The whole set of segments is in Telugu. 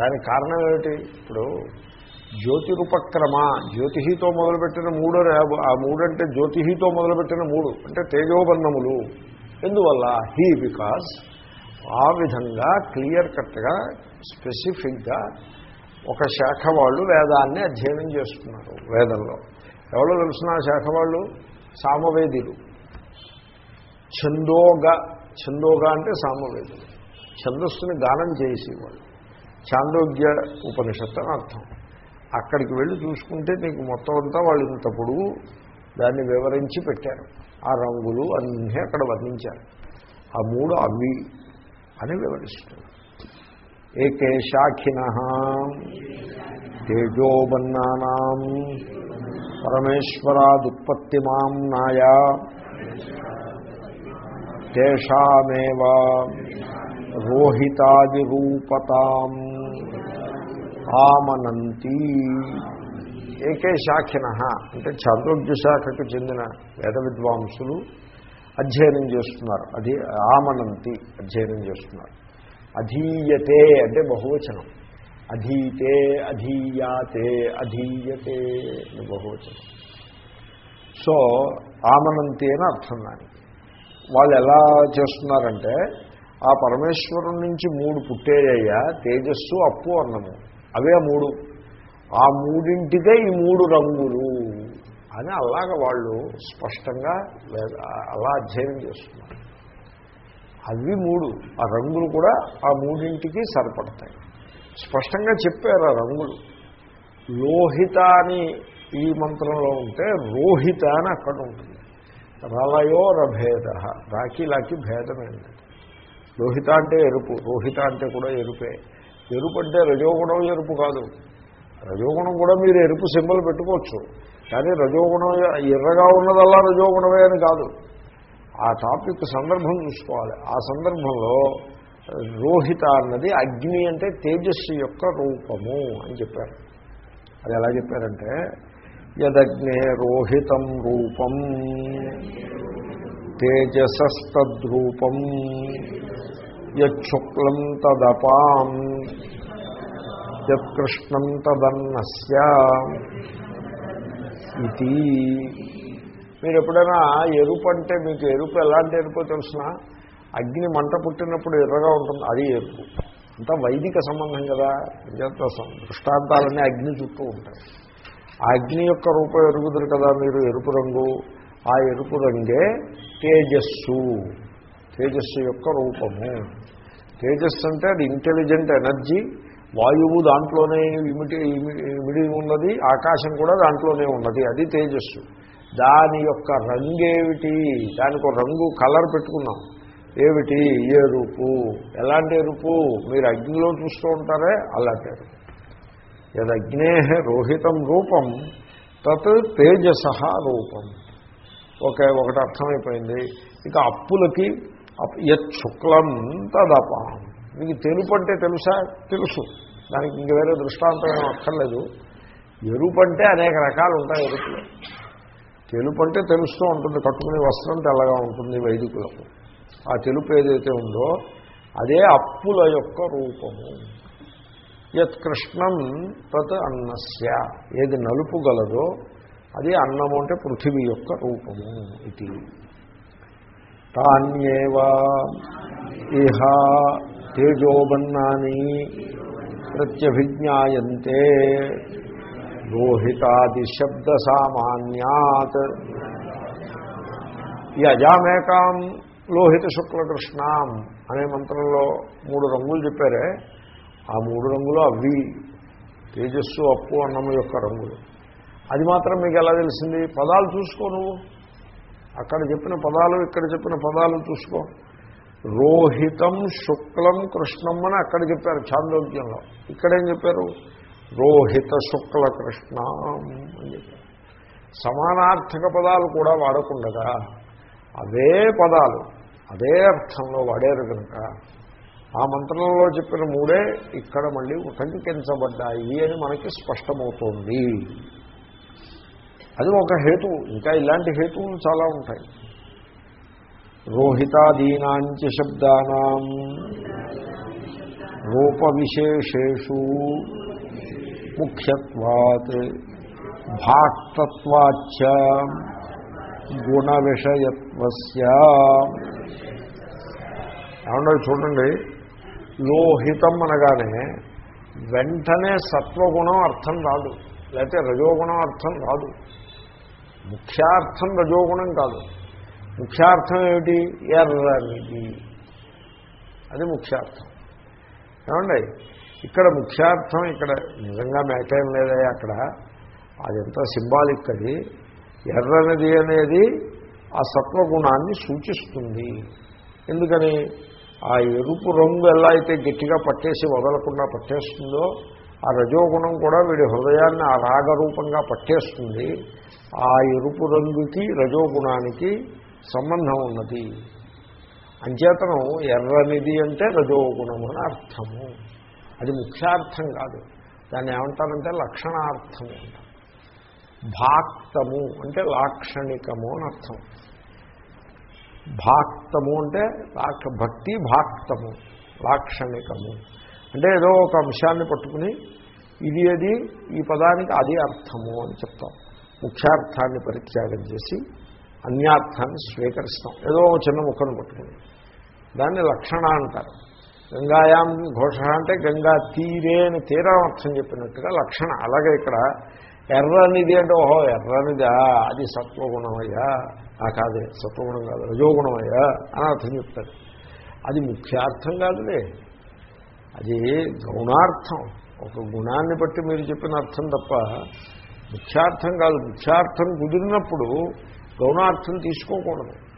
దానికి కారణం ఏమిటి? ఇప్పుడు జ్యోతిరుపక్రమ జ్యోతిహితో మొదలుపెట్టిన మూడు ఆ మూడు అంటే జ్యోతిహితో మొదలుపెట్టిన మూడు అంటే తేజోబన్నములు. ఎందువల్ల? హీ బికాజ్ ఆ విధంగా క్లియర్ కట్గా స్పెసిఫిక్గా ఒక శాఖ వాళ్ళు వేదాన్ని అధ్యయనం చేస్తున్నారు వేదంలో. ఎవరో తెలిసిన శాఖ వాళ్ళు? సామవేదులు. ఛందోగ ఛందోగ అంటే సామవేదులు. ఛందస్సుని గానం చేసేవాళ్ళు. చాందోగ్య ఉపనిషత్తు అని అర్థం. అక్కడికి వెళ్ళి చూసుకుంటే నీకు మొత్తం అంతా వాళ్ళు ఇంత పొడుగు దాన్ని వివరించి పెట్టారు. ఆ రంగులు అన్నీ అక్కడ వర్ణించారు. ఆ మూడు అవి అని వివరిస్తున్నారు. ఏకే శాఖిన తేజోబన్నానాం పరమేశ్వరాదుత్పత్తిమాం నాయా తేషామేవా రోహితాదిరూపతాం. ఆమనంతి. ఏకే శాఖిన. అంటే చాంద్రోగ్య శాఖకు చెందిన వేద విద్వాంసులు అధ్యయనం చేస్తున్నారు. అది ఆమనంతి అధ్యయనం చేస్తున్నారు. అధీయతే అంటే బహువచనం. అధీతే అధీయాతే అధీయతే అని బహువచనం. సో ఆమనంతి అని అర్థం దానికి. వాళ్ళు ఎలా చేస్తున్నారంటే ఆ పరమేశ్వరం నుంచి మూడు పుట్టేయ్యా తేజస్సు అప్పు అన్నము. అవే మూడు. ఆ మూడింటిదే ఈ మూడు రంగులు అని అలాగ వాళ్ళు స్పష్టంగా అలా అధ్యయనం చేస్తున్నారు. అవి మూడు. ఆ రంగులు కూడా ఆ మూడింటికి సరిపడతాయి. స్పష్టంగా చెప్పారు ఆ రంగులు. లోహిత అని ఈ మంత్రంలో ఉంటే రోహిత అని అక్కడ ఉంటుంది. రలయో రభేద రాఖీలాకి లాకి భేదమేంటి లోహిత అంటే ఎరుపు రోహిత అంటే కూడా ఎరుపే. ఎరుపు అంటే రజోగుణం ఎరుపు కాదు. రజోగుణం కూడా మీరు ఎరుపు సింబల్ పెట్టుకోవచ్చు. కానీ రజోగుణం ఎర్రగా ఉన్నదల్లా రజోగుణమే అని కాదు. ఆ టాపిక్ సందర్భం చూసుకోవాలి. ఆ సందర్భంలో రోహిత అన్నది అగ్ని అంటే తేజస్సు యొక్క రూపము అని చెప్పారు. అది ఎలా చెప్పారంటే యదగ్నే రోహితం రూపం. తేజసస్తద్రూపం యశుక్లం తదపాం యత్కృష్ణం తదన్నస్య ఇది. మీరు ఎప్పుడైనా ఎరుపు అంటే మీకు ఎరుపు ఎలాంటి ఎరుపు తెలిసిన? అగ్ని మంట పుట్టినప్పుడు ఎర్రగా ఉంటుంది అది ఎరుపు. అంతా వైదిక సంబంధం కదా అంచేత సం- దృష్టాంతాలన్నీ అగ్ని చుట్టూ ఉంటాయి. ఆ అగ్ని యొక్క రూపం ఎరుగుదురు కదా మీరు ఎరుపు రంగు. ఆ ఎరుపు రంగే తేజస్సు. తేజస్సు యొక్క రూపము. తేజస్సు అంటే అది ఇంటెలిజెంట్ ఎనర్జీ. వాయువు దాంట్లోనే ఇమిటి ఇమిడి ఉన్నది. ఆకాశం కూడా దాంట్లోనే ఉన్నది. అది తేజస్సు. దాని యొక్క రంగేమిటి? దానికి రంగు కలర్ పెట్టుకున్నాం. ఏమిటి? ఎరుపు ఎలాంటి ఎరుపు మీరు అగ్నిలో చూస్తూ ఉంటారే అలాంటి ఎరుపు యదగ్నే రోహితం రూపం తత్ తేజస రూపం. ఓకే ఒకటి అర్థమైపోయింది. ఇక అప్పులకి అప్- యత్ శుక్లం తదపాం మీకు తెలుపు అంటే తెలుసా? తెలుసు. దానికి ఇంక వేరే దృష్టాంతం ఏం అక్కర్లేదు ఎరుపు అంటే అనేక రకాలు ఉంటాయి ఎరుపులో. తెలుపు అంటే తెలుస్తూ ఉంటుంది. కట్టుకునే వస్త్రం తెల్లగా ఉంటుంది వైదికులకు. ఆ తెలుపు ఏదైతే ఉందో అదే అప్పుల యొక్క రూపము. యత్ కృష్ణం తత్ అన్నస్య. ఏది నలుపు గలదో అది అన్నము అంటే పృథివీ యొక్క రూపము ఇది. తాన్యేవా ఇహ తేజోబన్నాని ప్రత్యభిజ్ఞాయంతే లోహితాది శబ్ద సామాన్యాత్. ఈ అజామేకాం లోహిత శుక్లకృష్ణాం అనే మంత్రంలో మూడు రంగులు చెప్పారే. ఆ మూడు రంగులు అవి తేజస్సు అప్పు అన్నము యొక్క రంగులు. అది మాత్రం మీకు ఎలా తెలిసింది? పదాలు చూసుకో నువ్వు. అక్కడ చెప్పిన పదాలు ఇక్కడ చెప్పిన పదాలు చూసుకో. రోహితం శుక్లం కృష్ణం అని అక్కడ చెప్పారు చాందోగ్యంలో ఇక్కడేం చెప్పారు? రోహిత శుక్ల కృష్ణ అని చెప్పారు. సమానార్థక పదాలు కూడా వాడకుండగా అవే పదాలు అదే అర్థంలో వాడారు కనుక ఆ మంత్రంలో చెప్పిన మూడే ఇక్కడ మళ్ళీ ఉటంకించబడ్డాయి అని మనకి స్పష్టమవుతోంది. అది ఒక హేతువు ఇంకా ఇలాంటి హేతువులు చాలా ఉంటాయి. రోహితాదీనాంచ శబ్దానాం. రూప విశేషేషు ముఖ్యత్వాత్. భాక్తత్వాచ గుణ విషయత్వస్య ఏమన్నా చూడండి. లోహితం అనగానే వెంటనే సత్వగుణం అర్థం రాదు. లేకపోతే రజోగుణం అర్థం రాదు. ముఖ్యార్థం రజోగుణం కాదు. ముఖ్యార్థం ఏమిటి? ఎర్రనిది అది ముఖ్యార్థం. ఏమండి? ఇక్కడ ముఖ్యార్థం ఇక్కడ నిజంగా మేకేం లేదా అక్కడ. అదంతా సింబాలిక్ అది. ఎర్రనిది అనేది ఆ సత్వగుణాన్ని సూచిస్తుంది. ఎందుకని? ఆ ఎరుపు రంగు ఎలా అయితే గట్టిగా పట్టేసి వదలకుండా పట్టేస్తుందో ఆ రజోగుణం కూడా వీడి హృదయాన్ని ఆ రాగరూపంగా పట్టేస్తుంది. ఆ ఎరుపు రంగుకి రజోగుణానికి సంబంధం ఉన్నది. అంచేతనం ఎర్రనిది అంటే రజోగుణం అని అర్థము. అది ముఖ్యార్థం కాదు. దాన్ని ఏమంటారంటే లక్షణార్థము అంటారు. భాక్తము అంటే లాక్షణికము అని అర్థం. భాక్తము అంటే లాక్ష భక్తి భాక్తము లాక్షణికము. అంటే ఏదో ఒక అంశాన్ని పట్టుకుని ఇది అది ఈ పదానికి అది అర్థము అని చెప్తాం. ముఖ్యార్థాన్ని పరిత్యాగం చేసి అన్యార్థాన్ని స్వీకరిస్తాం. ఏదో ఒక చిన్న ముక్కను పట్టుకుని. దాన్ని లక్షణ అంటారు. గంగాయాం ఘోష అంటే గంగా తీరే అని తీరం అర్థం చెప్పినట్టుగా లక్షణ. అలాగే ఇక్కడ ఎర్రనిది అంటే ఓహో ఎర్రనిదా? అది సత్వగుణమయ్యా. ఆ కాదే సత్వగుణం కాదు రజోగుణమయ్యా అని అర్థం చెప్తాడు అది ముఖ్యార్థం కాదులే. అది గౌణార్థం. ఒక గుణాన్ని బట్టి మీరు చెప్పిన అర్థం తప్ప ముఖ్యార్థం కాదు. ముఖ్యార్థం కుదిరినప్పుడు గౌణార్థం తీసుకోకూడదు.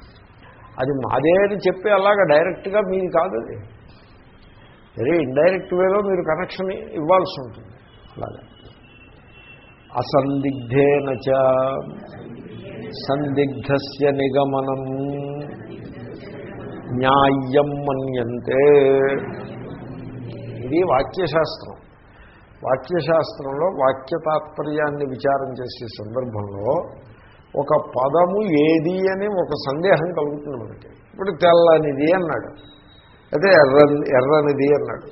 అది మాదే అని చెప్పి అలాగా డైరెక్ట్గా మీది కాదు అది. వెరీ ఇండైరెక్ట్ వేలో మీరు కనెక్షన్ ఇవ్వాల్సి ఉంటుంది. అలాగే. అసందిగ్ధేన చ సందిగ్ధస్య నిగమనం. న్యాయం మన్యంతే. ఇది వాక్యశాస్త్రం. వాక్యశాస్త్రంలో వాక్య తాత్పర్యాన్ని విచారం చేసే సందర్భంలో ఒక పదము ఏది అని ఒక సందేహం కలుగుతుంది మనకి. ఇప్పుడు తెల్లనిది అన్నాడు. అయితే ఎర్ర ఎర్రనిది అన్నాడు.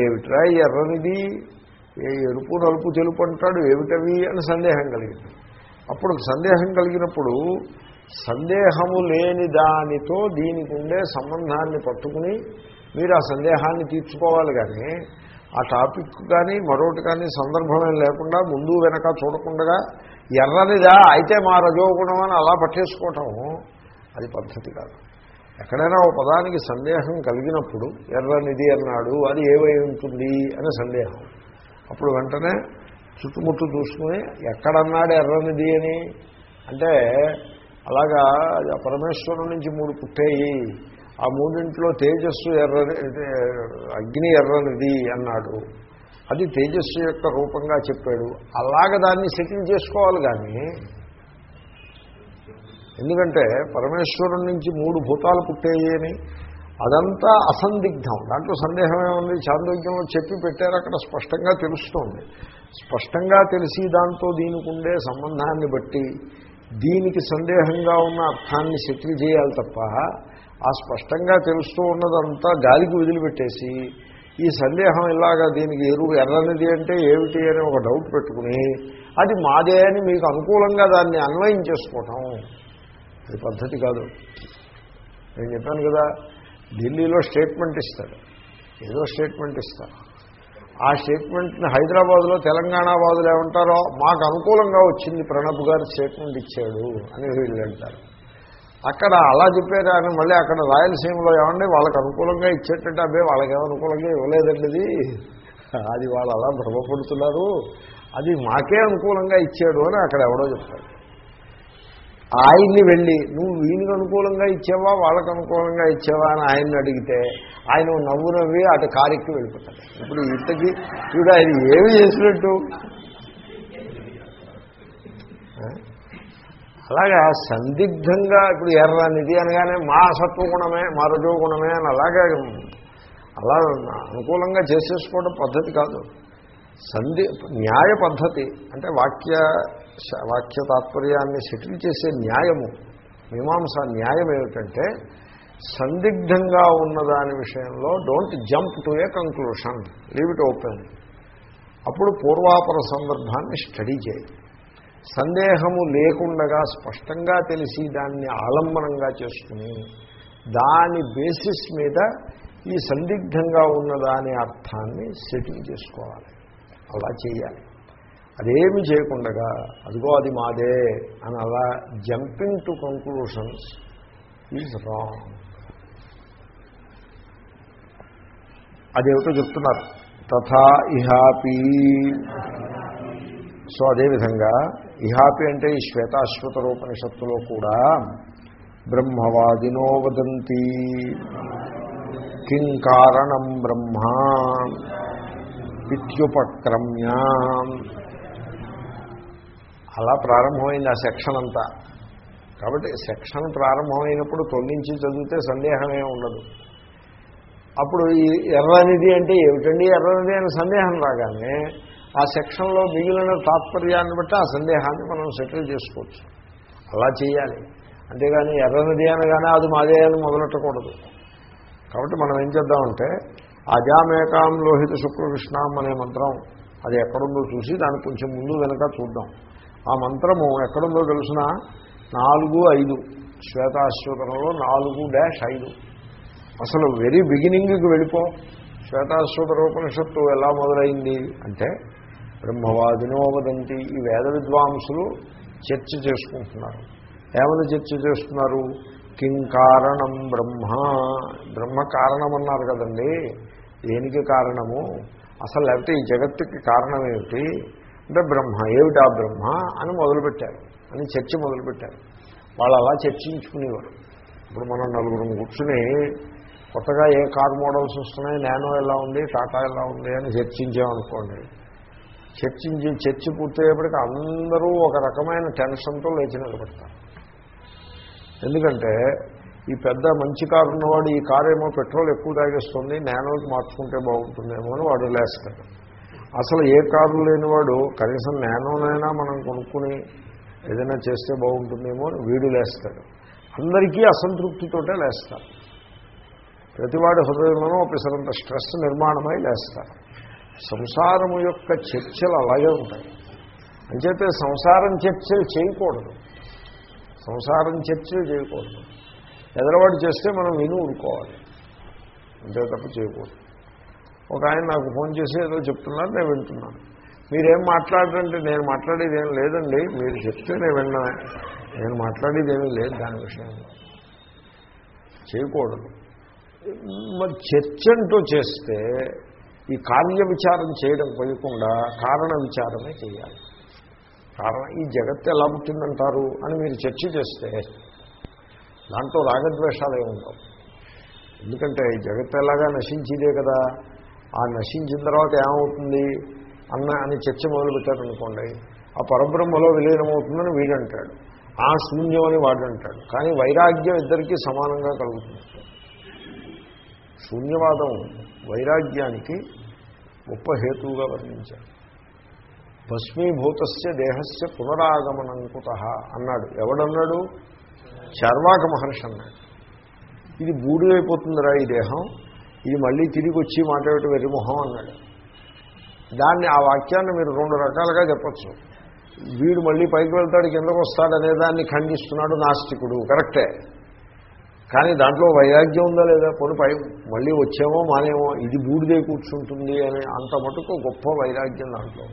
ఏమిట్రా ఎర్రనిది? ఏ ఎరుపు నలుపు తెలుపు అంటాడు ఏమిటవి అని సందేహం కలిగింది. అప్పుడు సందేహం కలిగినప్పుడు సందేహము లేని దానితో దీనికి ఉండే సంబంధాన్ని పట్టుకుని మీరు ఆ సందేహాన్ని తీర్చుకోవాలి కానీ ఆ టాపిక్ కానీ మరొకటి కానీ సందర్భమే లేకుండా ముందు వెనక చూడకుండా ఎర్రనిదా అయితే మా రజోగుణం అని అలా పట్టేసుకోవటం అది పద్ధతి కాదు. ఎక్కడైనా ఒక పదానికి సందేహం కలిగినప్పుడు ఎర్రనిది అన్నాడు అది ఏమై ఉంటుంది అనే సందేహం. అప్పుడు వెంటనే చుట్టుముట్టు చూసుకుని ఎక్కడన్నాడు ఎర్రనిది అని? అంటే అలాగా పరమేశ్వరం నుంచి మూడు పుట్టేయి. ఆ మూడింట్లో తేజస్సు ఎర్రని అగ్ని ఎర్రనిది అన్నాడు. అది తేజస్సు యొక్క రూపంగా చెప్పాడు. అలాగ దాన్ని సెటిల్ చేసుకోవాలి కానీ ఎందుకంటే పరమేశ్వరం నుంచి మూడు భూతాలు పుట్టేయని అదంతా అసందిగ్ధం. దాంట్లో సందేహం ఏముంది? చాంద్రోగ్యంలో చెప్పి పెట్టారు అక్కడ స్పష్టంగా తెలుస్తోంది. స్పష్టంగా తెలిసి దాంతో దీనికి ఉండే సంబంధాన్ని బట్టి దీనికి సందేహంగా ఉన్న అర్థాన్ని సెటిల్ చేయాలి తప్ప ఆ స్పష్టంగా తెలుస్తూ ఉన్నదంతా గాలికి వదిలిపెట్టేసి ఈ సందేహం ఇలాగా దీనికి ఎరువు ఎర్రనిది అంటే ఏమిటి అని ఒక డౌట్ పెట్టుకుని అది మాదే అని మీకు అనుకూలంగా దాన్ని అన్వయం చేసుకోవటం అది పద్ధతి కాదు. నేను చెప్పాను కదా ఢిల్లీలో స్టేట్మెంట్ ఇస్తాడు. ఏదో స్టేట్మెంట్ ఇస్తారు. ఆ స్టేట్మెంట్ని హైదరాబాద్లో తెలంగాణ వాదులు ఏమంటారో మాకు అనుకూలంగా వచ్చింది ప్రణబ్ గారు స్టేట్మెంట్ ఇచ్చాడు అని వీళ్ళు అంటారు. అక్కడ అలా చెప్పారు అని మళ్ళీ అక్కడ రాయలసీమలో ఏమండి వాళ్ళకి అనుకూలంగా ఇచ్చేటట్టు అబ్బే వాళ్ళకి అనుకూలంగా ఇవ్వలేదండి అది. అది వాళ్ళు అలా భ్రమపడుతున్నారు. అది మాకే అనుకూలంగా ఇచ్చాడు అని అక్కడ ఎవడో చెప్తాడు ఆయన్ని వెళ్ళి నువ్వు వీనికి అనుకూలంగా ఇచ్చావా వాళ్ళకు అనుకూలంగా ఇచ్చావా? అని ఆయన్ని అడిగితే ఆయన నవ్వు నవ్వి అటు కారెక్కి వెళ్ళిపోతాడు. ఇప్పుడు ఇంతకి చూడ ఆయన ఏమి చేసినట్టు? అలాగా సందిగ్ధంగా ఇప్పుడు ఎర్రనిది అనగానే మా సత్వగుణమే మా రజోగుణమే అని అలాగే అలా అనుకూలంగా చేసేసుకోవడం పద్ధతి కాదు. సంధి న్యాయ పద్ధతి అంటే వాక్య వాక్య తాత్పర్యాన్ని సెటిల్ చేసే న్యాయము మీమాంస న్యాయం ఏమిటంటే సందిగ్ధంగా ఉన్నదాని విషయంలో don't jump to a conclusion leave it open అప్పుడు పూర్వాపర సందర్భాన్ని స్టడీ చేయాలి సందేహము లేకుండగా స్పష్టంగా తెలిసి దాన్ని ఆలంబనంగా చేసుకుని దాని బేసిస్ మీద ఈ సందిగ్ధంగా ఉన్న దాని అర్థాన్ని సెటిల్ చేసుకోవాలి. అలా చేయాలి. అదేమి చేయకుండగా అదిగో అది మాదే అని అలా jumping to conclusions is wrong అదేమిటో చెప్తున్నారు. తథా ఇహాపి. సో అదేవిధంగా ఇహాపి అంటే ఈ శ్వేతాశ్వతరూపనిషత్తులో కూడా బ్రహ్మవాదినో వదంతి. కిం కారణం బ్రహ్మ? ఇత్యుపక్రమ్య. అలా ప్రారంభమైంది ఆ సెక్షన్ అంతా కాబట్టి సెక్షన్ ప్రారంభమైనప్పుడు తొలగించి చదివితే సందేహమే ఉండదు. అప్పుడు ఈ ఎర్రనిది అంటే ఏమిటండి? ఎర్రనిది అనే సందేహం రాగానే ఆ సెక్షన్లో మిగిలిన తాత్పర్యాన్ని బట్టి ఆ సందేహాన్ని మనం సెటిల్ చేసుకోవచ్చు. అలా చేయాలి. అంతేగాని ఎర్రనిది అనగానే అది మాదే అని మొదలెట్టకూడదు. కాబట్టి మనం ఏం చేద్దామంటే అజామేకాం లోహిత శుక్లకృష్ణాం అనే మంత్రం అది ఎక్కడుందో చూసి దానికి కొంచెం ముందు వెనక చూద్దాం. ఆ మంత్రము ఎక్కడుందో తెలుసిన? నాలుగు ఐదు. శ్వేతాశ్వతంలో నాలుగు డాష్ ఐదు. అసలు వెరీ బిగినింగ్కి వెళ్ళిపో. శ్వేతాశ్వత రూపనిషత్తు ఎలా మొదలైంది అంటే బ్రహ్మవాదినో వదంతి ఈ వేద విద్వాంసులు చర్చ చేసుకుంటున్నారు. ఏమని చర్చ చేస్తున్నారు? కిం కారణం బ్రహ్మ. బ్రహ్మ కారణం అన్నారు కదండి. దేనికి కారణము? అసలు లేకపోతే ఈ జగత్తుకి కారణం ఏమిటి? అంటే బ్రహ్మ ఏమిటా బ్రహ్మ అని మొదలుపెట్టారు. అని చర్చ మొదలుపెట్టారు. వాళ్ళు అలా చర్చించుకునేవారు. ఇప్పుడు మనం నలుగురు కూర్చుని కొత్తగా ఏ కార్ మోడల్స్ వస్తున్నాయి? నానో ఎలా ఉంది? టాటా ఎలా ఉంది? అని చర్చించామనుకోండి. చర్చించి చర్చ పూర్తయ్యేప్పటికీ అందరూ ఒక రకమైన టెన్షన్తో లేచి నిలబడతారు. ఎందుకంటే ఈ పెద్ద మంచి కారు ఉన్నవాడు ఈ కారు ఏమో పెట్రోల్ ఎక్కువ తాగేస్తుంది నానోకి మార్చుకుంటే బాగుంటుందేమో అని వాడు లేస్తాడు. అసలు ఏ కారు లేనివాడు కనీసం నేనోనైనా మనం కొనుక్కుని ఏదైనా చేస్తే బాగుంటుందేమో అని వీడు లేస్తాడు. అందరికీ అసంతృప్తితోటే లేస్తారు. ప్రతివాడి హృదయంలోనూ ఒకసారంత స్ట్రెస్ నిర్మాణమై లేస్తారు. సంసారము యొక్క చర్చలు అలాగే ఉంటాయి. అంచేతే సంసారం చర్చలు చేయకూడదు. సంసారం చర్చలు చేయకూడదు. ఎదరవాడు చేస్తే మనం విని ఊరుకోవాలి. అంతే తప్ప చేయకూడదు. ఒక ఆయన నాకు ఫోన్ చేసి ఏదో చెప్తున్నారు నేను వింటున్నాను. మీరేం మాట్లాడరంటే నేను మాట్లాడేది ఏం లేదండి. మీరు చెప్తే నేను విన్నా. నేను మాట్లాడేది ఏమీ లేదు దాని విషయంలో. చేయకూడదు. మరి చర్చ అంటూ చేస్తే ఈ కార్య విచారం చేయడం పోయకుండా కారణ విచారమే చేయాలి. కారణం ఈ జగత్తు ఎలా పుట్టిందంటారు అని మీరు చర్చ చేస్తే దాంట్లో రాగద్వేషాలే ఉండవు ఎందుకంటే జగత్తు ఎలాగా నశించిదే కదా. ఆ నశించిన తర్వాత ఏమవుతుంది అన్న అని చర్చ మొదలుపెట్టారనుకోండి ఆ పరబ్రహ్మలో విలీనమవుతుందని వీడంటాడు. ఆ శూన్యం అని వాడు అంటాడు కానీ వైరాగ్యం ఇద్దరికీ సమానంగా కలుగుతుంది. శూన్యవాదం వైరాగ్యానికి గొప్ప హేతువుగా వర్ణించాడు భస్మీభూతస్య దేహస్య పునరాగమనంకుత అన్నాడు. ఎవడన్నాడు? చర్వాక మహర్షి అన్నాడు. ఇది బూడిదైపోతుందిరా ఈ దేహం. ఇది మళ్ళీ తిరిగి వచ్చి మాట్లాడేట వెర్రిమొహం అన్నాడు. దాన్ని ఆ వాక్యాన్ని మీరు రెండు రకాలుగా చెప్పచ్చు. వీడు మళ్ళీ పైకి వెళ్తాడు కిందకు వస్తాడనే దాన్ని ఖండిస్తున్నాడు నాస్తికుడు. కరెక్టే? కానీ దాంట్లో వైరాగ్యం ఉందా లేదా? కొన్ని పై మళ్ళీ వచ్చేమో మానేమో ఇది బూడిదే కూర్చుంటుంది అని అంత మటుకు గొప్ప వైరాగ్యం దాంట్లో.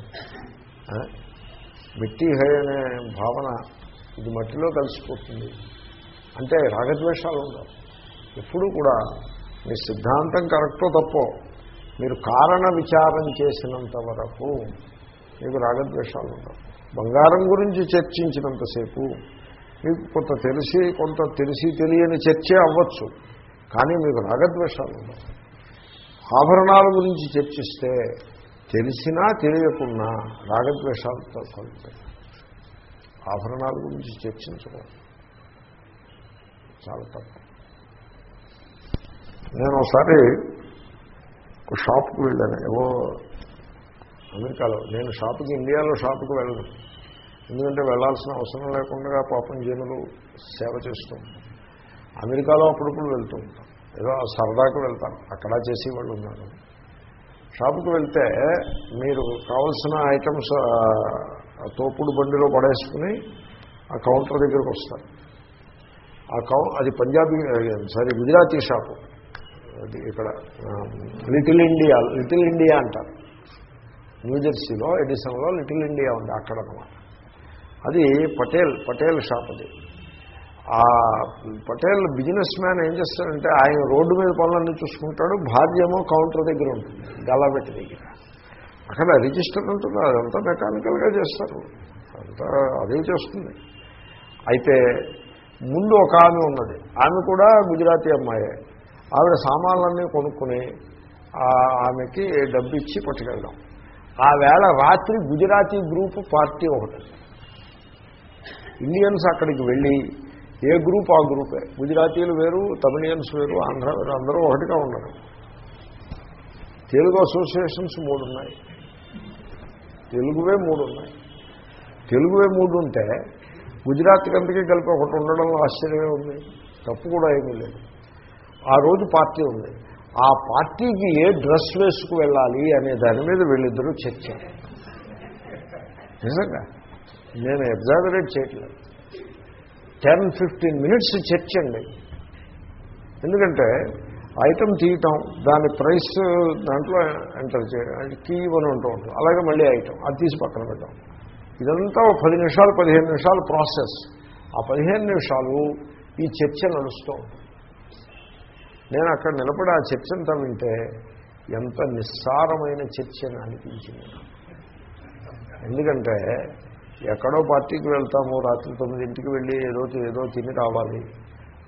మిట్టి హై అనే భావన ఇది మట్టిలో కలిసిపోతుంది. అంటే రాగద్వేషాలు ఉండవు. ఎప్పుడూ కూడా మీ సిద్ధాంతం కరెక్టో తప్పో మీరు కారణ విచారం చేసినంత వరకు మీకు రాగద్వేషాలు ఉండవు. బంగారం గురించి చర్చించినంతసేపు మీకు కొంత తెలిసి కొంత తెలిసి తెలియని చర్చే అవ్వచ్చు. కానీ మీకు రాగద్వేషాలు ఉండవు. ఆభరణాల గురించి చర్చిస్తే తెలిసినా తెలియకున్నా రాగద్వేషాలతో కలుగుతాయి ఆభరణాల గురించి చర్చించకూడదు. చాలా తప్పు నేను ఒకసారి ఒక షాప్కి వెళ్ళాను. ఏవో అమెరికాలో. నేను షాపుకి ఇండియాలో షాప్కి వెళ్ళను. ఎందుకంటే వెళ్ళాల్సిన అవసరం లేకుండా పాపం జనులు సేవ చేస్తూ అమెరికాలో అప్పుడప్పుడు వెళ్తూ ఉంటాం. ఏదో సరదాకు వెళ్తాను అక్కడ చేసి వాళ్ళు ఉన్నారు. షాపుకి వెళ్తే మీరు కావలసిన ఐటమ్స్ తోపుడు బండిలో పడేసుకుని ఆ కౌంటర్ దగ్గరకు వస్తారు. ఆ కౌ అది పంజాబీ సారీ గుజరాతీ షాపు. అది ఇక్కడ లిటిల్ ఇండియా లిటిల్ ఇండియా అంటారు. న్యూజెర్సీలో ఎడిసన్లో లిటిల్ ఇండియా ఉంది అక్కడ అనమాట అది పటేల్ పటేల్ షాప్ అది. ఆ పటేల్ బిజినెస్ మ్యాన్ ఏం చేస్తాడంటే ఆయన రోడ్డు మీద పనులన్నీ చూసుకుంటాడు భార్య ఏమో కౌంటర్ దగ్గర ఉంటుంది గల్లాబెట్టి దగ్గర. అక్కడ రిజిస్టర్ ఉంటుంది? అదంతా మెకానికల్గా చేస్తారు. అంతా అదే చేస్తుంది. అయితే ముందు ఒక ఆమె ఉన్నది. ఆమె కూడా గుజరాతీ అమ్మాయే. ఆవిడ సామాన్లన్నీ కొనుక్కుని ఆమెకి డబ్బు ఇచ్చి పట్టుకెళ్ళడం ఆ వేళ రాత్రి గుజరాతీ గ్రూప్ పార్టీ ఒకటి. ఇండియన్స్ అక్కడికి వెళ్ళి ఏ గ్రూప్ ఆ గ్రూపే. గుజరాతీలు వేరు తమిళియన్స్ వేరు ఆంధ్ర వేరు అందరూ ఒకటిగా ఉండరు తెలుగు అసోసియేషన్స్ మూడు ఉన్నాయి తెలుగువే మూడు ఉన్నాయి తెలుగువే మూడు ఉంటే గుజరాత్ కంతకి కలిపి ఒకటి ఉండడంలో ఆశ్చర్యమే ఉంది. తప్పు కూడా ఏమీ లేదు. ఆ రోజు పార్టీ ఉంది. ఆ పార్టీకి ఏ డ్రెస్ వేసుకు వెళ్ళాలి అనే దాని మీద వీళ్ళిద్దరూ చర్చ. నిజంగా? నేను ఎగ్జాగరేట్ చేయట్లేదు. టెన్ ఫిఫ్టీన్ మినిట్స్ చర్చ అండి ఎందుకంటే ఐటమ్ తీయటం దాని ప్రైస్ దాంట్లో ఎంటర్ చేయడం కీ అని ఉంటూ ఉంటుంది. అలాగే మళ్ళీ ఐటమ్ అది తీసి పక్కన పెట్టాం ఇదంతా ఒక పది నిమిషాలు పదిహేను నిమిషాలు ప్రాసెస్. ఆ పదిహేను నిమిషాలు ఈ చర్చ నడుస్తూ ఉంటుంది. నేను అక్కడ నిలబడి ఆ చర్చంతా వింటే ఎంత నిస్సారమైన చర్చ అని అనిపించింది ఎందుకంటే ఎక్కడో పార్టీకి వెళ్తాము రాత్రి తొమ్మిదింటికి వెళ్ళి ఏదో ఏదో తిని రావాలి.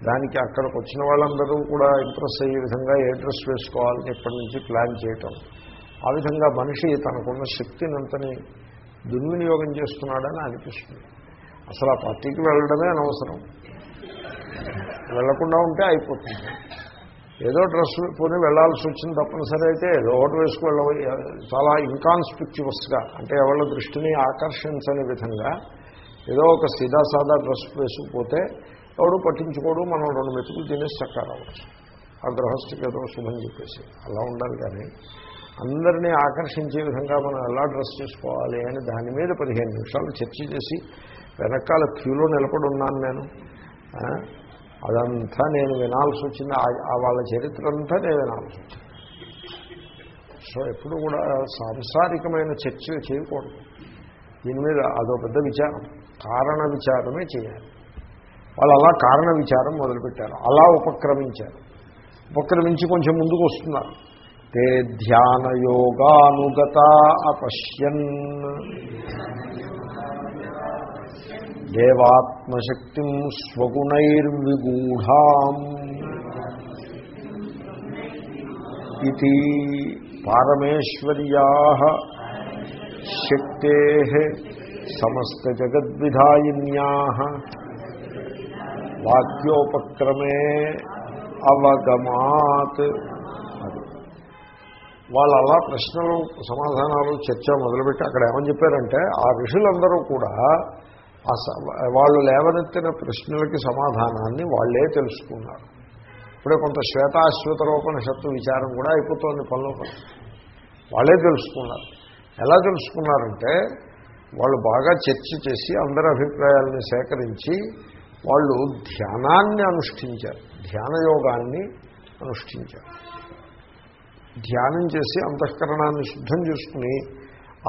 దానికి అక్కడికి వచ్చిన వాళ్ళందరూ కూడా ఇంప్రెస్ అయ్యే విధంగా ఏ డ్రెస్ వేసుకోవాలని ఇప్పటి నుంచి ప్లాన్ చేయటం. ఆ విధంగా మనిషి తనకున్న శక్తినంతని దుర్వినియోగం చేస్తున్నాడని అనిపిస్తుంది. అసలు ఆ పార్టీకి వెళ్ళడమే అనవసరం. వెళ్ళకుండా ఉంటే అయిపోతుంది. ఏదో డ్రెస్ పోని వెళ్ళాల్సి వచ్చింది తప్పనిసరి అయితే ఏదో ఒకటి వేసుకు చాలా ఇన్కాన్స్పిక్చువస్గా అంటే ఎవరి దృష్టిని ఆకర్షించని విధంగా ఏదో ఒక సీదా సాదా డ్రెస్ వేసుకుపోతే ఎవడు పట్టించుకోడు మనం రెండు మెతుకులు తినేసి చక్కగా రావచ్చు. ఆ గృహస్థికి ఏదో శుభం చెప్పేసి అలా ఉండాలి కానీ అందరినీ ఆకర్షించే విధంగా మనం ఎలా డ్రెస్ చేసుకోవాలి అని దాని మీద పదిహేను నిమిషాలు చర్చ చేసి వెనకాల క్యూలో నిలబడి ఉన్నాను నేను. అదంతా నేను వినాల్సి వచ్చింది. ఆ వాళ్ళ చరిత్ర అంతా నేను వినాల్సి వచ్చింది. సో ఎప్పుడు కూడా సాంసారికమైన చర్చ చేయకూడదు. దీని మీద అదో పెద్ద విచారం. కారణ విచారమే చేయాలి. వాళ్ళు అలా కారణ విచారం మొదలుపెట్టారు. అలా ఉపక్రమించారు. ఉపక్రమించి కొంచెం ముందుకు వస్తున్నారు. తే ధ్యానయోగానుగత అపశ్యన్. దేవాత్మశక్తి స్వగుణైర్విగూఢాం ఇది పారమేశ్వర్యా శక్తే సమస్తజగద్విధాయిన్యా వాక్యోపక్రమే అవగమాత్ వాళ్ళు అలా ప్రశ్నలు సమాధానాలు చర్చ మొదలుపెట్టి అక్కడ ఏమని చెప్పారంటే ఆ ఋషులందరూ కూడా వాళ్ళు లేవనెత్తిన ప్రశ్నలకి సమాధానాన్ని వాళ్ళే తెలుసుకున్నారు. ఇప్పుడే కొంత శ్వేతాశ్వేతరూపనిషత్తు విచారం కూడా అయిపోతుంది పనులు వాళ్ళే తెలుసుకున్నారు. ఎలా తెలుసుకున్నారంటే వాళ్ళు బాగా చర్చ చేసి అందరి అభిప్రాయాలను సేకరించి వాళ్ళు ధ్యానాన్ని అనుష్ఠించారు. ధ్యానయోగాన్ని అనుష్ఠించారు. ధ్యానం చేసి అంతఃకరణాన్ని శుద్ధం చేసుకుని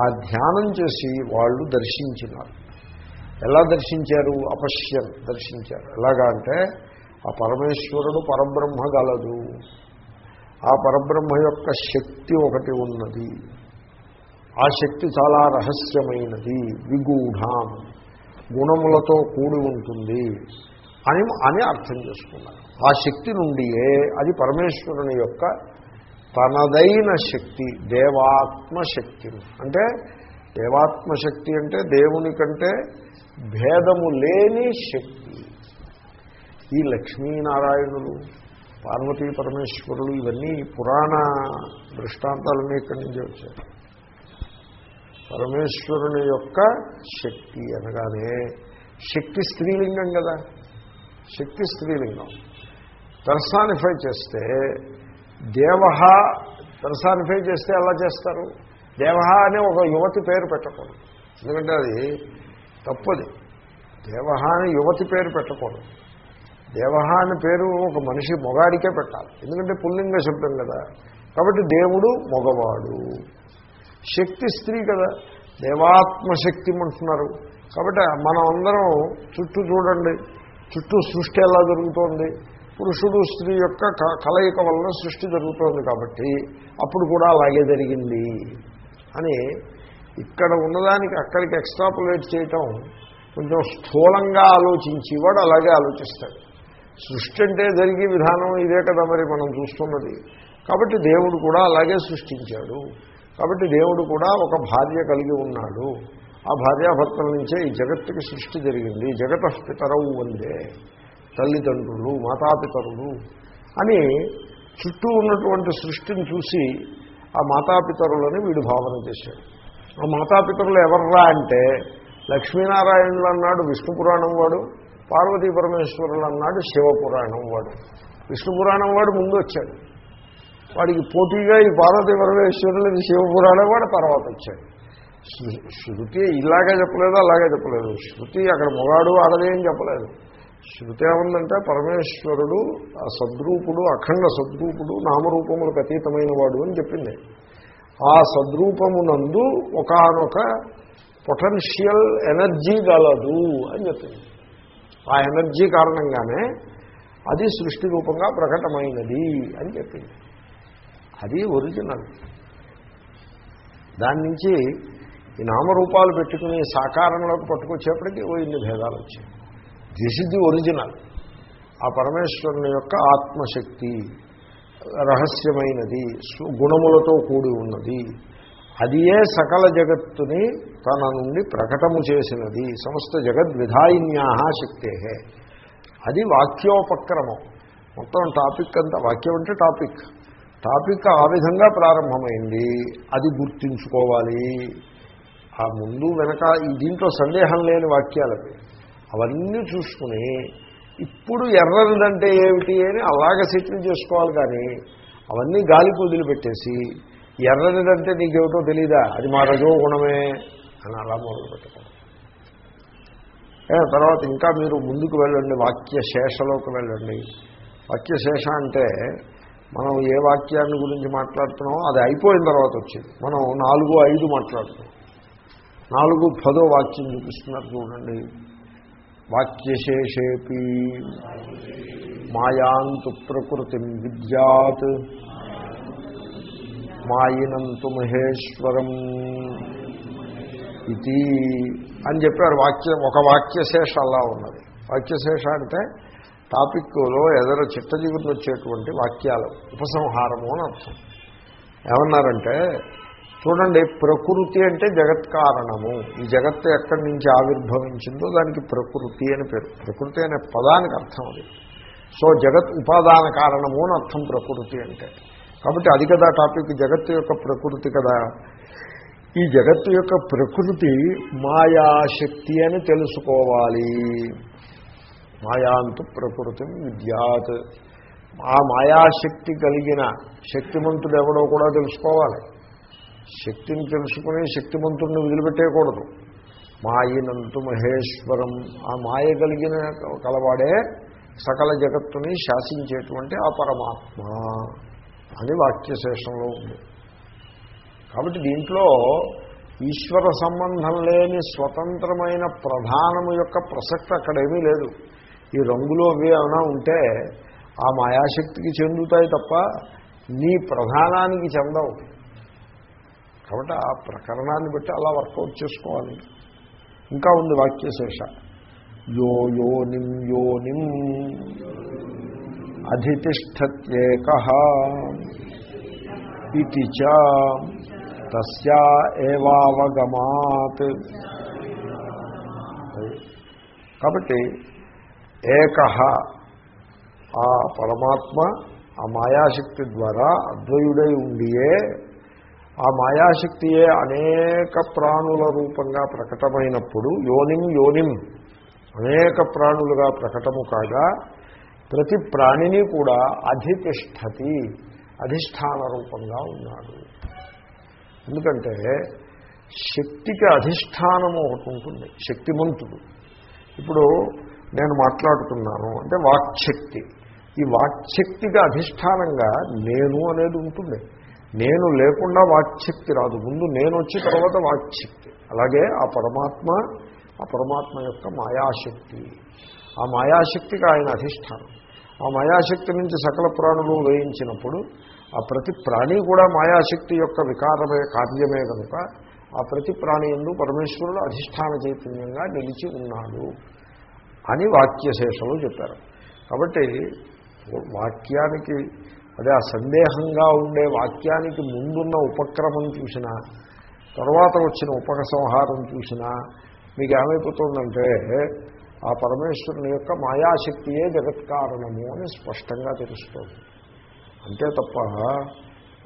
ఆ ధ్యానం చేసి వాళ్ళు దర్శించినారు. ఎలా దర్శించారు? అపశ్యం దర్శించారు. ఎలాగా అంటే ఆ పరమేశ్వరుడు పరబ్రహ్మ గలదు. ఆ పరబ్రహ్మ యొక్క శక్తి ఒకటి ఉన్నది. ఆ శక్తి చాలా రహస్యమైనది. విగూఢాం. గుణములతో కూడి ఉంటుంది అని అని అర్థం చేసుకున్నారు ఆ శక్తి నుండియే అది పరమేశ్వరుని యొక్క తనదైన శక్తి దేవాత్మశక్తి అంటే దేవాత్మశక్తి అంటే దేవుని కంటే భేదము లేని శక్తి. ఈ లక్ష్మీనారాయణులు పార్వతీ పరమేశ్వరులు ఇవన్నీ పురాణ దృష్టాంతాలన్నీ ఇక్కడి నుంచి వచ్చాయి. పరమేశ్వరుని యొక్క శక్తి అనగానే శక్తి స్త్రీలింగం కదా. శక్తి స్త్రీలింగం. పెర్సానిఫై చేస్తే దేవ పెర్సానిఫై చేస్తే ఎలా చేస్తారు? దేవ అనే ఒక యువతి పేరు పెట్టకూడదు. ఎందుకంటే అది తప్పది. దేవ అని యువతి పేరు పెట్టకూడదు. దేవ అని పేరు ఒక మనిషి మొగాడికే పెట్టాలి. ఎందుకంటే పుల్లింగ శబ్దం కదా. కాబట్టి దేవుడు మగవాడు. శక్తి స్త్రీ కదా. దేవాత్మశక్తి అంటున్నారు కాబట్టి మనం అందరం చుట్టూ చూడండి. చుట్టూ సృష్టి ఎలా జరుగుతోంది? పురుషుడు స్త్రీ యొక్క కలయిక వలన సృష్టి జరుగుతోంది కాబట్టి అప్పుడు కూడా అలాగే జరిగింది అని ఇక్కడ ఉన్నదానికి అక్కడికి ఎక్స్ట్రాపులేట్ చేయటం కొంచెం స్థూలంగా ఆలోచించి వాడు అలాగే ఆలోచిస్తాడు. సృష్టి అంటే జరిగే విధానం ఇదే కదా మరి మనం చూస్తున్నది. కాబట్టి దేవుడు కూడా అలాగే సృష్టించాడు. కాబట్టి దేవుడు కూడా ఒక భార్య కలిగి ఉన్నాడు. ఆ భార్యాభర్తల నుంచే ఈ జగత్తుకి సృష్టి జరిగింది. జగత పితరవు వందే. తల్లిదండ్రులు మాతాపితరులు అని చుట్టూ ఉన్నటువంటి సృష్టిని చూసి ఆ మాతాపితరులని వీడు భావన చేశాడు. ఆ మాతాపితరులు ఎవర్రా అంటే లక్ష్మీనారాయణులు అన్నాడు విష్ణు పురాణం వాడు పార్వతీ పరమేశ్వరులు అన్నాడు శివపురాణం వాడు. విష్ణు పురాణం వాడు ముందు వచ్చాడు. వాడికి పోటీగా ఈ పార్వతీ పరమేశ్వరులది శివపురాణం వాడు తర్వాత వచ్చాడు. శృతి ఇలాగే చెప్పలేదు అలాగే చెప్పలేదు. శృతి అక్కడ మొగాడు ఆడదే అని చెప్పలేదు. శృతి ఏముందంటే పరమేశ్వరుడు ఆ సద్రూపుడు అఖండ సద్రూపుడు నామరూపములకు అతీతమైన వాడు అని చెప్పింది. ఆ సద్రూపమునందు ఒకనొక పొటెన్షియల్ ఎనర్జీ గలదు అని చెప్పింది. ఆ ఎనర్జీ కారణంగానే అది సృష్టి రూపంగా ప్రకటమైనది అని చెప్పింది. అది ఒరిజినల్ దాని నుంచి ఈ నామరూపాలు పెట్టుకుని సాకారంలోకి పట్టుకొచ్చేప్పటికీ ఓ ఇన్ని భేదాలు వచ్చాయి. దిస్ ఇస్ ది ఒరిజినల్ ఆ పరమేశ్వరుని యొక్క ఆత్మశక్తి. రహస్యమైనది గుణములతో కూడి ఉన్నది. అదియే సకల జగత్తుని తన నుండి ప్రకటము చేసినది. సమస్త జగద్విధాయిన్యా శక్తే అది వాక్యోపక్రమం. మొత్తం టాపిక్ అంతా వాక్యం అంటే టాపిక్. టాపిక్ ఆ విధంగా ప్రారంభమైంది. అది గుర్తించుకోవాలి. ఆ ముందు వెనక ఈ దీంట్లో సందేహం లేని వాక్యాలవి. అవన్నీ చూసుకుని ఇప్పుడు ఎర్రదంటే ఏమిటి అని అలాగ సెటిల్ చేసుకోవాలి కానీ అవన్నీ గాలికి వదిలిపెట్టేసి ఎర్రదంటే నీకేమిటో తెలీదా? అది మా రజో గుణమే అని అలా మొదలుపెట్టడం తర్వాత ఇంకా మీరు ముందుకు వెళ్ళండి వాక్య శేషలోకి వెళ్ళండి. వాక్య శేష అంటే మనం ఏ వాక్యాన్ని గురించి మాట్లాడుతున్నామో అది అయిపోయిన తర్వాత వచ్చింది. మనం నాలుగు ఐదు మాట్లాడుతున్నాం. నాలుగు పదో వాక్యం చూపిస్తున్నారు చూడండి. వాక్యశేషేపి మాయాంతు ప్రకృతి విద్యాత్ మాయినంతు మహేశ్వరం ఇది అని చెప్పారు. వాక్యం ఒక వాక్యశేష అలా ఉన్నది. వాక్యశేష అంటే టాపిక్లో ఎదర చిట్టజీవులు వచ్చేటువంటి వాక్యాలు ఉపసంహారము అని అర్థం. ఏమన్నారంటే చూడండి ప్రకృతి అంటే జగత్ కారణము. ఈ జగత్తు ఎక్కడి నుంచి ఆవిర్భవించిందో దానికి ప్రకృతి అని పేరు. ప్రకృతి అనే పదానికి అర్థం అది. సో జగత్ ఉపాదాన కారణము అని అర్థం ప్రకృతి అంటే. కాబట్టి అది కదా టాపిక్ జగత్తు యొక్క ప్రకృతి కదా. ఈ జగత్తు యొక్క ప్రకృతి మాయాశక్తి అని తెలుసుకోవాలి. మాయాంతు ప్రకృతి విద్యాత్. ఆ మాయాశక్తి కలిగిన శక్తిమంతుడు ఎవడో కూడా తెలుసుకోవాలి. శక్తిని తెలుసుకుని శక్తిమంతుడిని వదిలిపెట్టేయకూడదు. మాయినంతు మహేశ్వరం. ఆ మాయ కలిగిన కలవాడే సకల జగత్తుని శాసించేటువంటి ఆ పరమాత్మ. అని వాక్యశేషంలో ఉంది. కాబట్టి దీంట్లో ఈశ్వర సంబంధం లేని స్వతంత్రమైన ప్రధానము యొక్క ప్రసక్తి అక్కడేమీ లేదు. ఈ రంగులు అవి ఏమైనా ఉంటే ఆ మాయాశక్తికి చెందుతాయి తప్ప నీ ప్రధానానికి చెందవు. కాబట్టి ఆ ప్రకరణాన్ని బట్టి అలా వర్కౌట్ చేసుకోవాలి. ఇంకా ఉంది వాక్యశేష. యో యోనిం యోనిం అధితిష్టత్యేక ఇది చ తస్యా ఏవావగమాత్. కాబట్టి ఏక ఆ పరమాత్మ ఆ మాయాశక్తి ద్వారా అద్వయుడై ఉండియే ఆ మాయాశక్తియే అనేక ప్రాణుల రూపంగా ప్రకటమైనప్పుడు యోనిం యోనిం అనేక ప్రాణులుగా ప్రకటము కాగా ప్రతి ప్రాణిని కూడా అధితిష్టతి అధిష్టాన రూపంగా ఉన్నాడు. ఎందుకంటే శక్తికి అధిష్టానము ఒకటి ఉంటుంది శక్తిమంతుడు. ఇప్పుడు నేను మాట్లాడుతున్నాను అంటే వాక్శక్తి. ఈ వాక్శక్తికి అధిష్టానంగా నేను అనేది ఉంటుంది. నేను లేకుండా వాక్శక్తి రాదు. ముందు నేను వచ్చి తర్వాత వాక్శక్తి. అలాగే ఆ పరమాత్మ ఆ పరమాత్మ యొక్క మాయాశక్తి. ఆ మాయాశక్తికి ఆయన అధిష్టానం. ఆ మాయాశక్తి నుంచి సకల ప్రాణులు వేయించినప్పుడు ఆ ప్రతి ప్రాణి కూడా మాయాశక్తి యొక్క వికారమే కార్యమే కనుక ఆ ప్రతి ప్రాణి ఎందు పరమేశ్వరుడు అధిష్టాన చైతన్యంగా నిలిచి ఉన్నాడు అని వాక్యశేషంలో చెప్పారు. కాబట్టి వాక్యానికి అదే ఆ సందేహంగా ఉండే వాక్యానికి ముందున్న ఉపక్రమం చూసినా తర్వాత వచ్చిన ఉపసంహారం చూసినా మీకు ఏమైపోతుందంటే ఆ పరమేశ్వరుని యొక్క మాయాశక్తియే జగత్కారణము అని స్పష్టంగా తెలుస్తుంది. అంతే తప్ప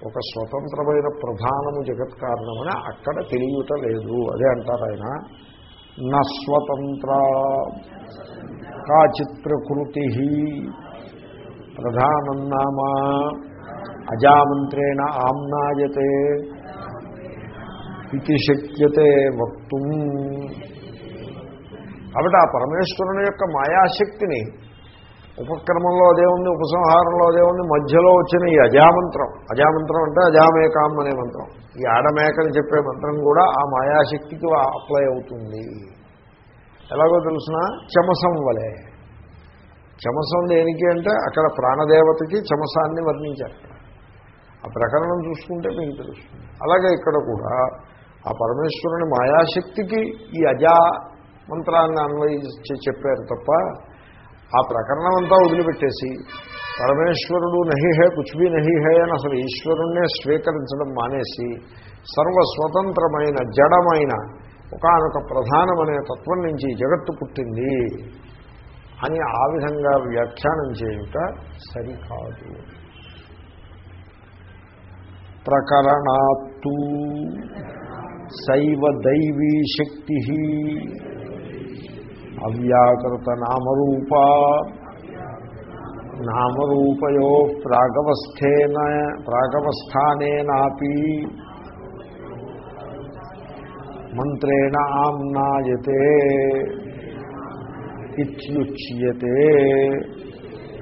ఒక స్వతంత్రమైన ప్రధానము జగత్కారణమని అక్కడ తెలియట లేదు. అదే అంటారు ఆయన. నస్వతంత్ర కాచిత్రకృతి ప్రకృతి ప్రధానం అజామంత్రేణ ఆమ్నాయతే ఇది శక్యతే వక్తుం. కాబట్టి ఆ పరమేశ్వరుని యొక్క మాయాశక్తిని ఉపక్రమంలో అదే ఉంది ఉపసంహారంలో అదే ఉంది మధ్యలో వచ్చిన ఈ అజామంత్రం. అజామంత్రం అంటే అజామేకాం అనే మంత్రం. ఈ ఆడమేకని చెప్పే మంత్రం కూడా ఆ మాయాశక్తికి అప్లై అవుతుంది. ఎలాగో తెలిసిన? చమసం వలె. చమసం దేనికి అంటే అక్కడ ప్రాణదేవతకి చమసాన్ని వర్ణించారు. ఆ ప్రకరణం చూసుకుంటే మీకు తెలుస్తుంది. అలాగే ఇక్కడ కూడా ఆ పరమేశ్వరుని మాయాశక్తికి ఈ అజా మంత్రాన్ని అన్వయించి చెప్పారు తప్ప ఆ ప్రకరణం అంతా వదిలిపెట్టేసి పరమేశ్వరుడు నహిహే కుచ్బీ నహిహే అని అసలు ఈశ్వరుణ్ణే స్వీకరించడం మానేసి సర్వస్వతంత్రమైన జడమైన ఒకనొక ప్రధానమనే తత్వం నుంచి జగత్తు పుట్టింది. అని ఆ విధంగా వ్యాఖ్యానం చేయుట సరికాదు. ప్రకరణాత్తు శైవ దైవీ శక్తి అవ్యాకృత నామరూప నామరూపయో ప్రాగవస్థేన ప్రాగవస్థానేనాపి మంత్రేణ ఆమ్నాయతే. ఇత్యుచ్యతే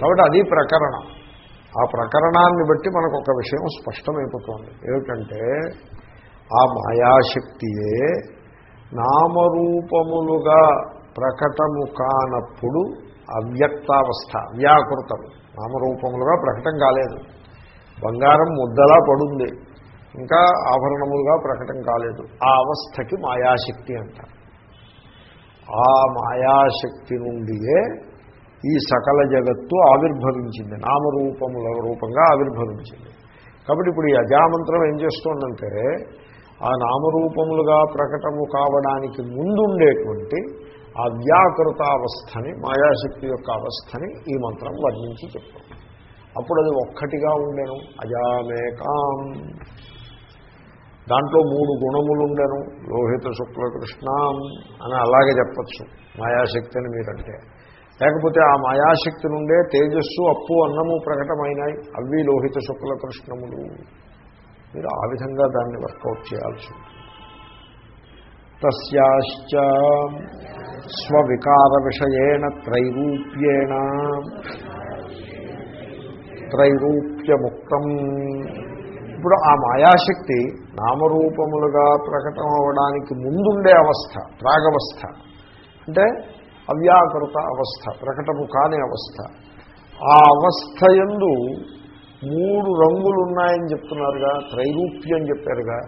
కాబట్టి అది ప్రకరణం. ఆ ప్రకరణాన్ని బట్టి మనకు ఒక విషయం స్పష్టమైపోతుంది. ఏమిటంటే ఆ మాయాశక్తియే నామరూపములుగా ప్రకటము కానప్పుడు అవ్యక్తావస్థ వ్యాకృతం. నామరూపములుగా ప్రకటం కాలేదు. బంగారం ముద్దలా పడుంది. ఇంకా ఆభరణములుగా ప్రకటం కాలేదు. ఆ అవస్థకి మాయాశక్తి అంటారు. ఆ మాయాశక్తి నుండియే ఈ సకల జగత్తు ఆవిర్భవించింది. నామరూపముల రూపంగా ఆవిర్భవించింది. కాబట్టి ఇప్పుడు ఈ అజామంత్రం ఏం చేస్తుందంటే ఆ నామరూపములుగా ప్రకటము కావడానికి ముందుండేటువంటి ఆ వ్యాకృత అవస్థని మాయాశక్తి యొక్క అవస్థని ఈ మంత్రం వర్ణించి చెప్తాం అప్పుడు అది ఒక్కటిగా ఉండేను. అజామేకాం. దాంట్లో మూడు గుణములు ఉండెను. లోహిత శుక్ల కృష్ణ అని అలాగే చెప్పచ్చు. మాయాశక్తి అని మీరంటే. లేకపోతే ఆ మాయాశక్తి నుండే తేజస్సు అప్పు అన్నము ప్రకటమైనాయి. అవి లోహిత శుక్ల కృష్ణములు. మీరు ఆ విధంగా దాన్ని వర్కౌట్ చేయాల్సి ఉంటుంది. తస్యాశ్చ స్వవికార విషయేణ త్రైరూప్యేణ. త్రైరూప్యముక్తం. ఇప్పుడు ఆ మాయాశక్తి నామరూపములుగా ప్రకటన అవ్వడానికి ముందుండే అవస్థ ప్రాగవస్థ అంటే అవ్యాకృత అవస్థ ప్రకటము కాని అవస్థ. ఆ అవస్థ ఎందు మూడు రంగులు ఉన్నాయని చెప్తున్నారుగా త్రైరూప్యం చెప్పారుగా.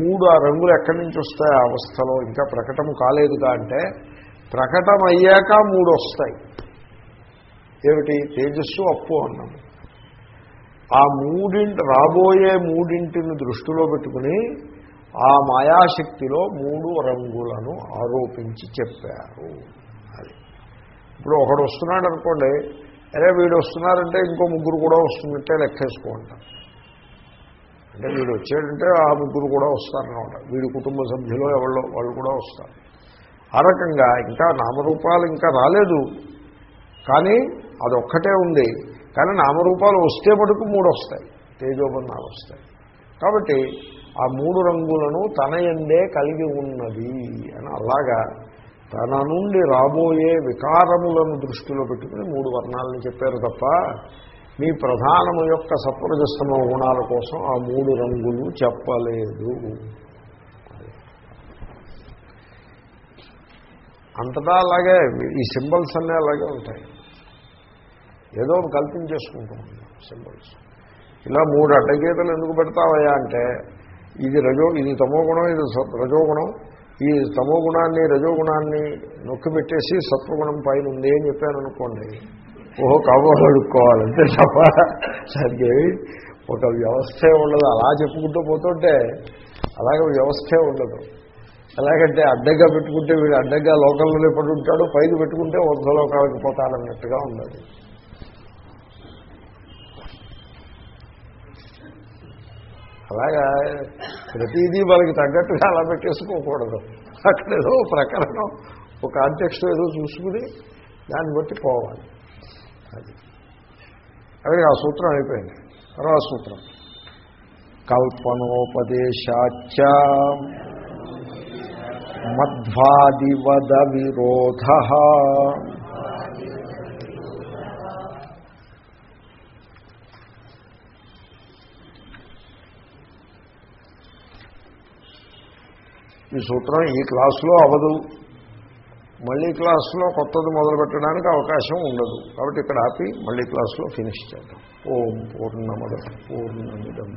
మూడు ఆ రంగులు ఎక్కడి నుంచి వస్తాయి ఆ అవస్థలో? ఇంకా ప్రకటము కాలేదుగా అంటే ప్రకటమయ్యాక మూడు వస్తాయి ఏమిటి? తేజస్సు అప్పు అన్నాము. ఆ మూడింటి రాబోయే మూడింటిని దృష్టిలో పెట్టుకుని ఆ మాయాశక్తిలో మూడు రంగులను ఆరోపించి చెప్పారు. అది. ఇప్పుడు ఒకడు వస్తున్నాడు అనుకోండి అరే వీడు వస్తున్నారంటే ఇంకో ముగ్గురు కూడా వస్తున్నట్టే లెక్కేసుకుంటాం అంటే వీడు వచ్చాడంటే ఆ ముగ్గురు కూడా వస్తారనమాట వీడి కుటుంబ సభ్యులు ఎవరో వాళ్ళు కూడా వస్తారు. ఆ రకంగా ఇంకా నామరూపాలు ఇంకా రాలేదు. కానీ అదొక్కటే ఉంది. కానీ నామరూపాలు వస్తే మటుకు మూడు వస్తాయి తేజోబన్నాలు వస్తాయి. కాబట్టి ఆ మూడు రంగులను తన ఎందే కలిగి ఉన్నది అని అలాగా తన నుండి రాబోయే వికారములను దృష్టిలో పెట్టుకుని మూడు వర్ణాలను చెప్పారు తప్ప మీ ప్రధానము యొక్క సత్వరజస్తమ గుణాల కోసం ఆ మూడు రంగులు చెప్పలేదు. అంతటా అలాగే ఈ సింబల్స్ అన్నీ అలాగే ఉంటాయి. ఏదో ఒకటి కల్పించేసుకుంటూ సింబల్స్. ఇలా మూడు అడ్డగీతలు ఎందుకు పెడతావయ్యా అంటే ఇది రజో ఇది తమోగుణం ఇది సత్- రజోగుణం. ఈ తమోగుణాన్ని రజోగుణాన్ని నొక్కి పెట్టేసి సత్వగుణం పైన ఉంది అని చెప్పాను అనుకోండి. ఓహో కాబోలు అడుక్కోవాలంటే తప్ప ఒక వ్యవస్థే ఉండదు. అలా చెప్పుకుంటూ పోతుంటే అలాగే వ్యవస్థే ఉండదు. ఎలాగంటే అడ్డగా పెట్టుకుంటే వీడు అడ్డగా లోకల్లో పడి ఉంటాడు పైకి పెట్టుకుంటే వద్ద లోకాలకు పోతానన్నట్టుగా ఉన్నది అలాగా ప్రతిదీ వాళ్ళకి తగ్గట్టుగా అలా పెట్టేసుకోకూడదు. అక్కడ ఏదో ప్రకరణం ఒక కాంటెక్స్ట్ ఏదో చూసుకుని దాన్ని బట్టి పోవాలి. అది. అక్కడికి ఆ సూత్రం అయిపోయింది. తర్వాత సూత్రం. కల్పనోపదేశాచ మధ్వాదివద విరోధ ఈ సూత్రం ఈ క్లాసులో అవదు. మళ్ళీ క్లాసులో కొత్తది మొదలు పెట్టడానికి అవకాశం ఉండదు. కాబట్టి ఇక్కడ ఆపి మళ్ళీ క్లాసులో ఫినిష్ చేద్దాం. ఓం పూర్ణమద పూర్ణమిదం.